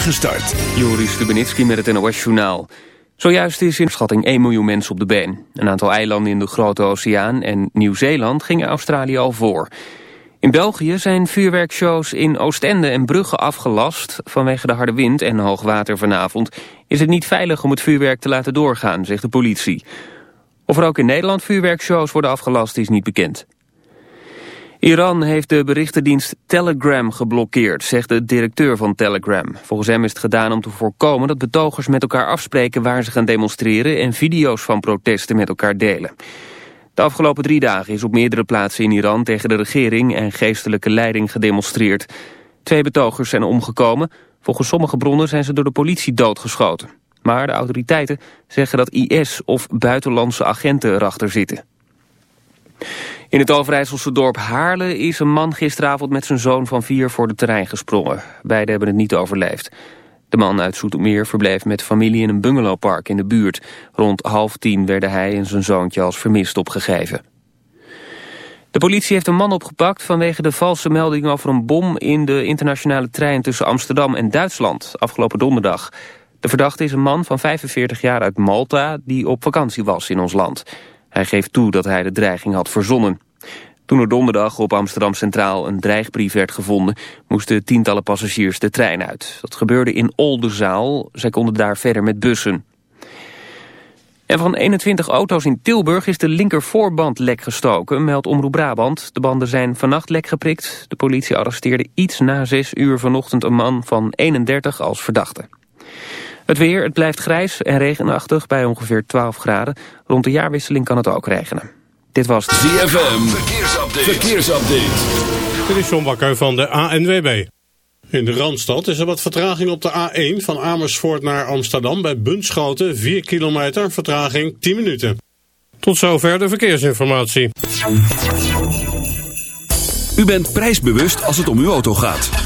spoedige start. Joris Stubenitski met het NOS-journaal. Zojuist is in schatting 1 miljoen mensen op de been. Een aantal eilanden in de Grote Oceaan en Nieuw-Zeeland gingen Australië al voor. In België zijn vuurwerkshows in Oostende en Brugge afgelast. Vanwege de harde wind en hoogwater vanavond is het niet veilig om het vuurwerk te laten doorgaan, zegt de politie. Of er ook in Nederland vuurwerkshows worden afgelast is niet bekend. Iran heeft de berichtendienst Telegram geblokkeerd, zegt de directeur van Telegram. Volgens hem is het gedaan om te voorkomen dat betogers met elkaar afspreken waar ze gaan demonstreren en video's van protesten met elkaar delen. De afgelopen drie dagen is op meerdere plaatsen in Iran tegen de regering en geestelijke leiding gedemonstreerd. Twee betogers zijn omgekomen. Volgens sommige bronnen zijn ze door de politie doodgeschoten. Maar de autoriteiten zeggen dat IS of buitenlandse agenten erachter zitten. In het Overijsselse dorp Haarle is een man gisteravond met zijn zoon van vier voor de terrein gesprongen. Beiden hebben het niet overleefd. De man uit Zoetermeer verbleef met familie in een bungalowpark in de buurt. Rond half tien werden hij en zijn zoontje als vermist opgegeven. De politie heeft een man opgepakt vanwege de valse melding over een bom in de internationale trein tussen Amsterdam en Duitsland afgelopen donderdag. De verdachte is een man van 45 jaar uit Malta die op vakantie was in ons land. Hij geeft toe dat hij de dreiging had verzonnen. Toen er donderdag op Amsterdam Centraal een dreigbrief werd gevonden... moesten tientallen passagiers de trein uit. Dat gebeurde in Oldenzaal. Zij konden daar verder met bussen. En van 21 auto's in Tilburg is de linkervoorband lek gestoken, meldt Omroep Brabant. De banden zijn vannacht lek geprikt. De politie arresteerde iets na 6 uur vanochtend een man van 31 als verdachte. Het weer, het blijft grijs en regenachtig bij ongeveer 12 graden. Rond de jaarwisseling kan het ook regenen. Dit was ZFM, verkeersupdate. verkeersupdate. Dit is John Bakker van de ANWB. In de Randstad is er wat vertraging op de A1 van Amersfoort naar Amsterdam... bij Bunschoten, 4 kilometer, vertraging 10 minuten. Tot zover de verkeersinformatie. U bent prijsbewust als het om uw auto gaat.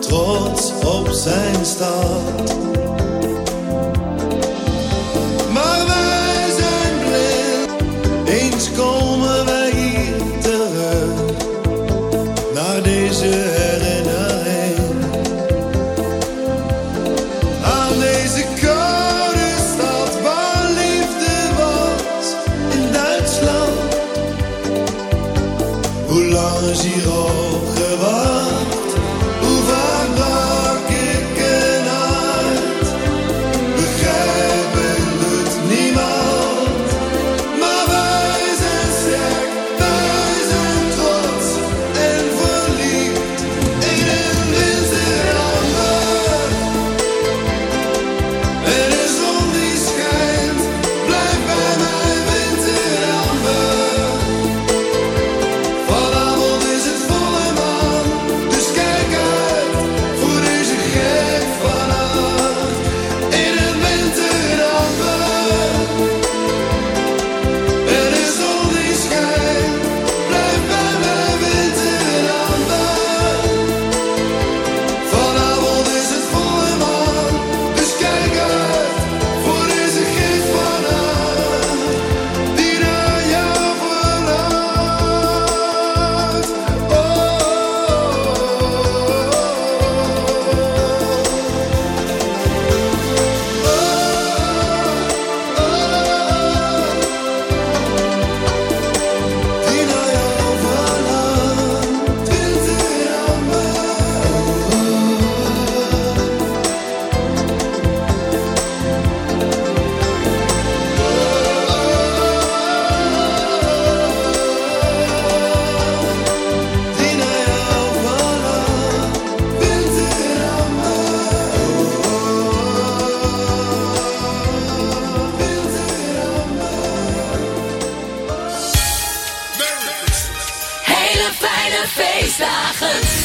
trots op zijn staat.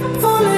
pulling.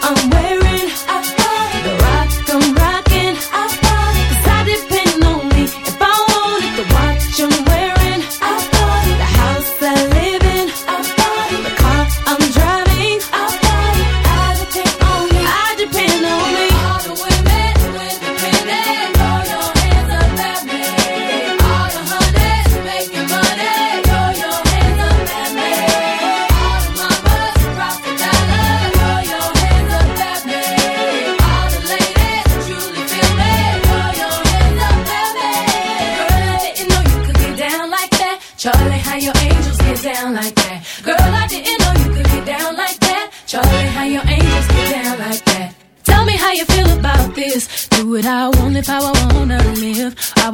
I'm wearing. I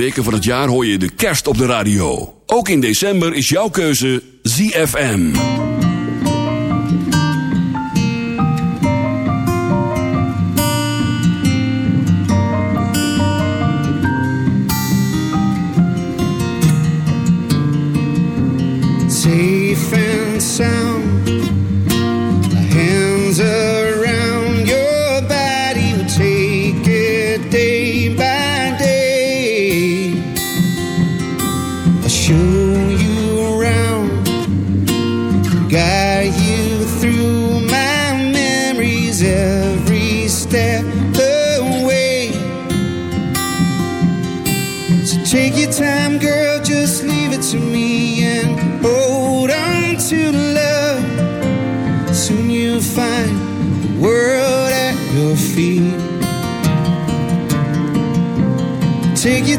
weken van het jaar hoor je de kerst op de radio. Ook in december is jouw keuze ZFM. Safe and sound, my hands around your body, we take it day by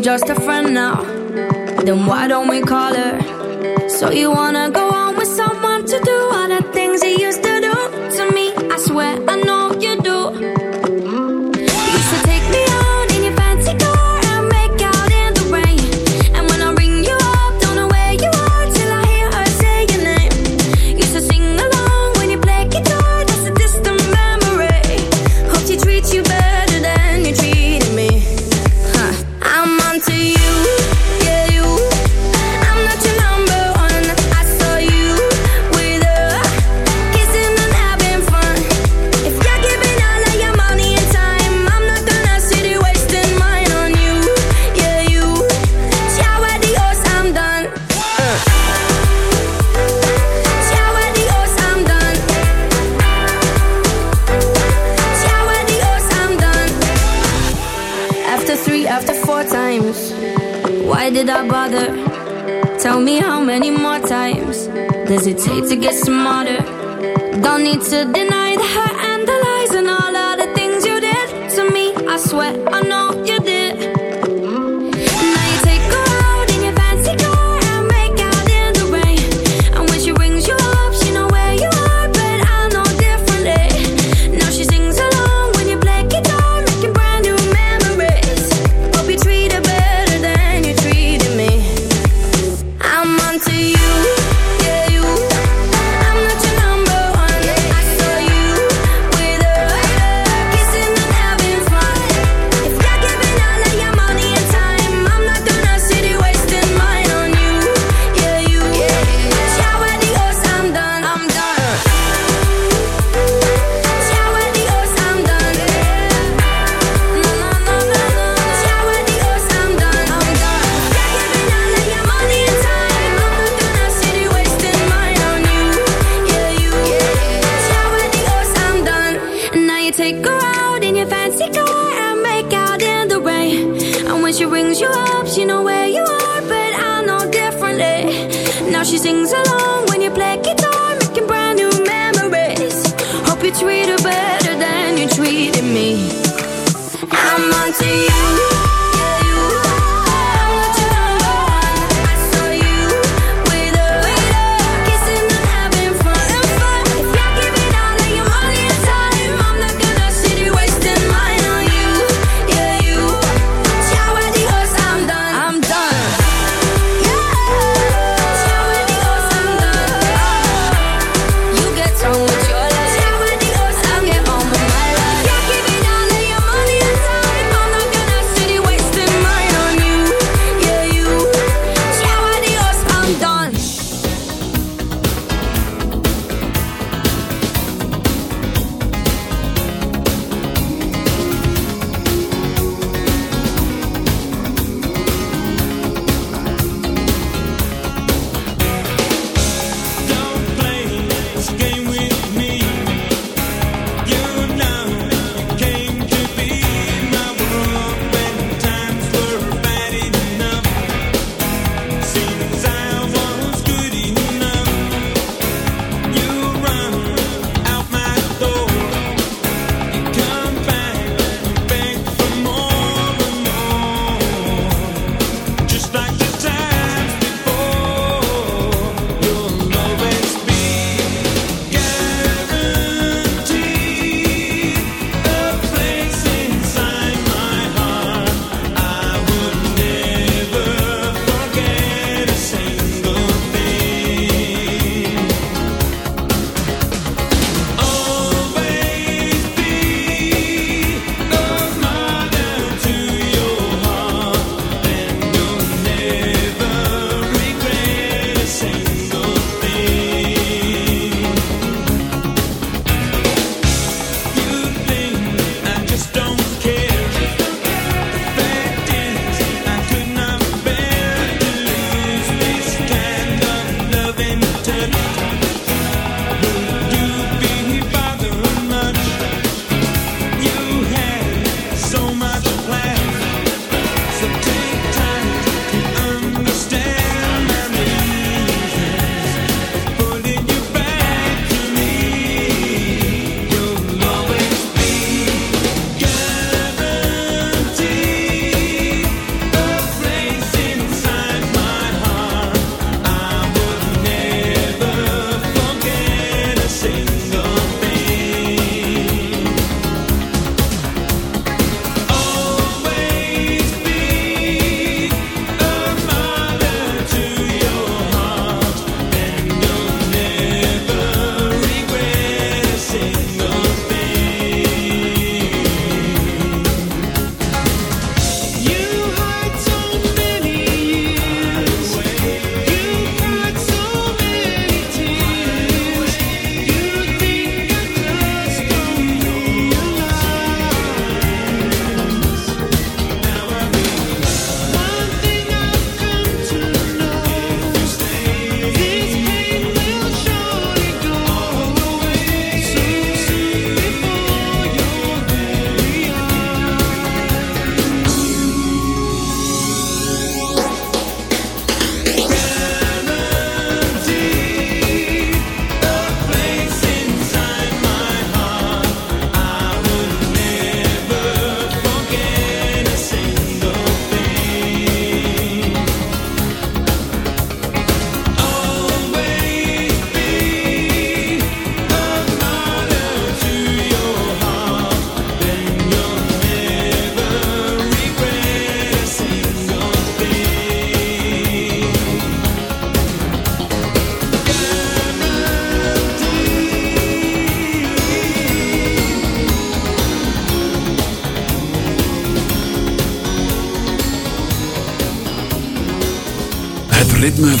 just a friend now. better than you treated me. I'm onto you.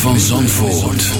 Van Zandvoort.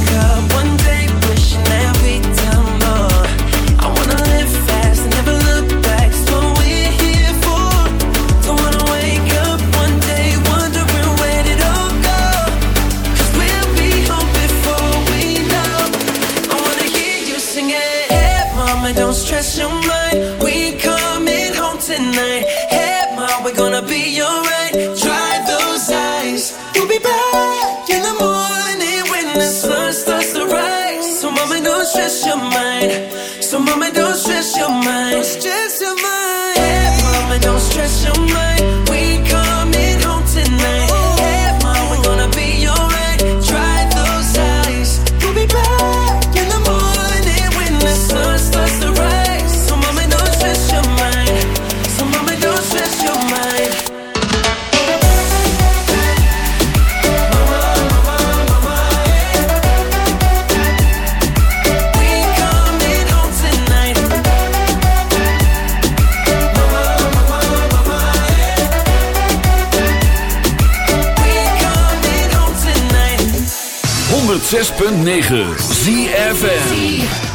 moment 106.9 ZFN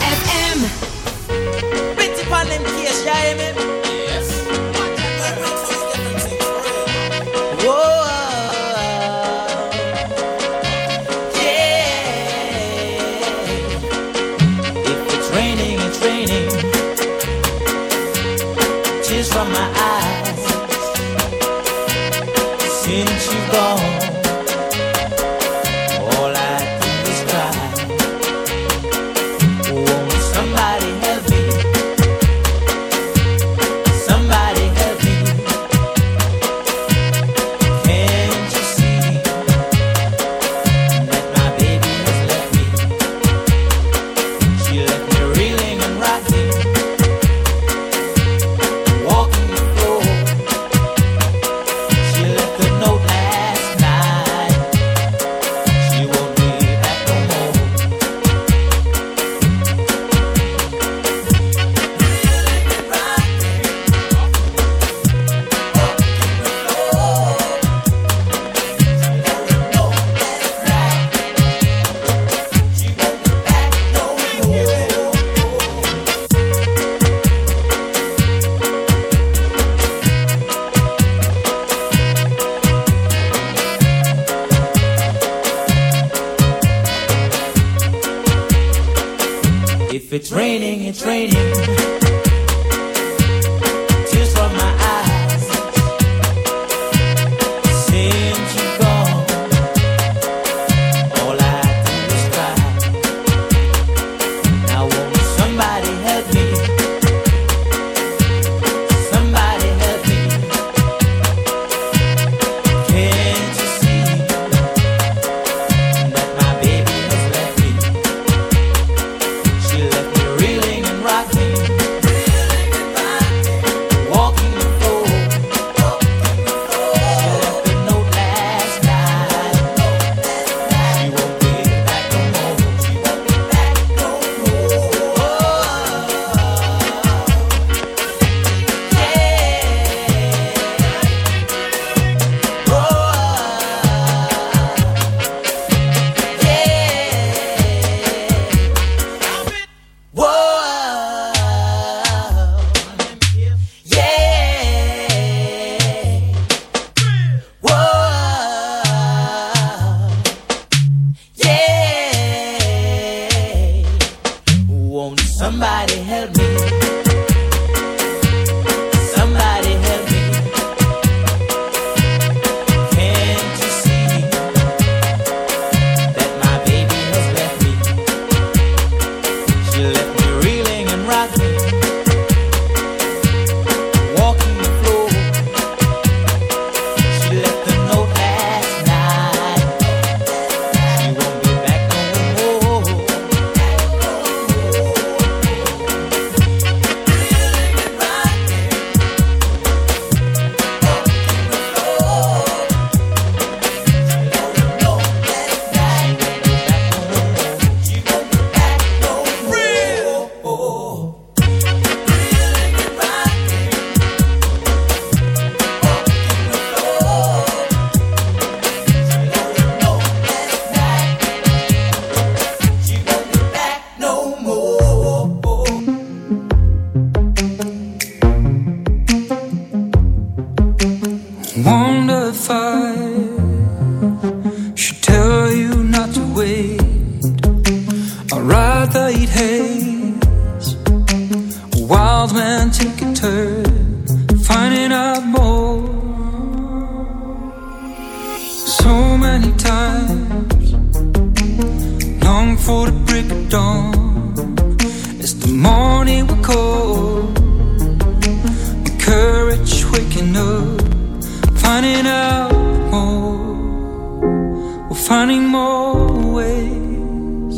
finding more ways.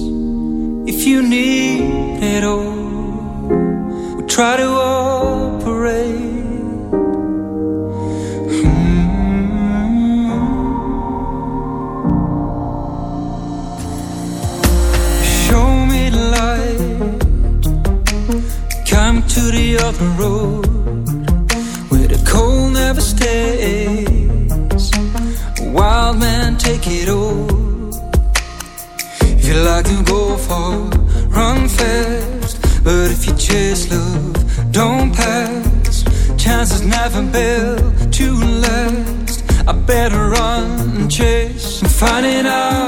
If you need it all, we try to operate. Show me the light, come to the other road where the cold never stays. A wild man, take it all. To go far, run fast. But if you chase love, don't pass. Chances never built to last. I better run and chase. and find it out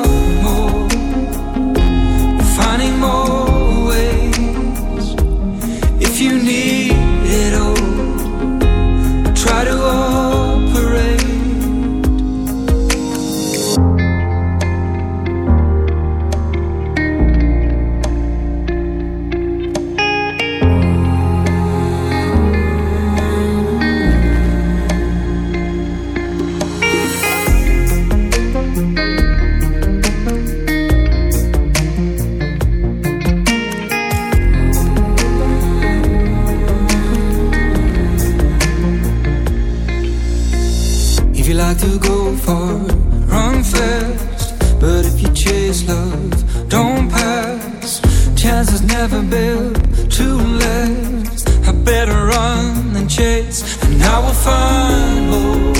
Chances never built to last. I better run than chase, and I will find more.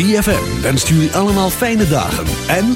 ZFM wenst jullie allemaal fijne dagen en...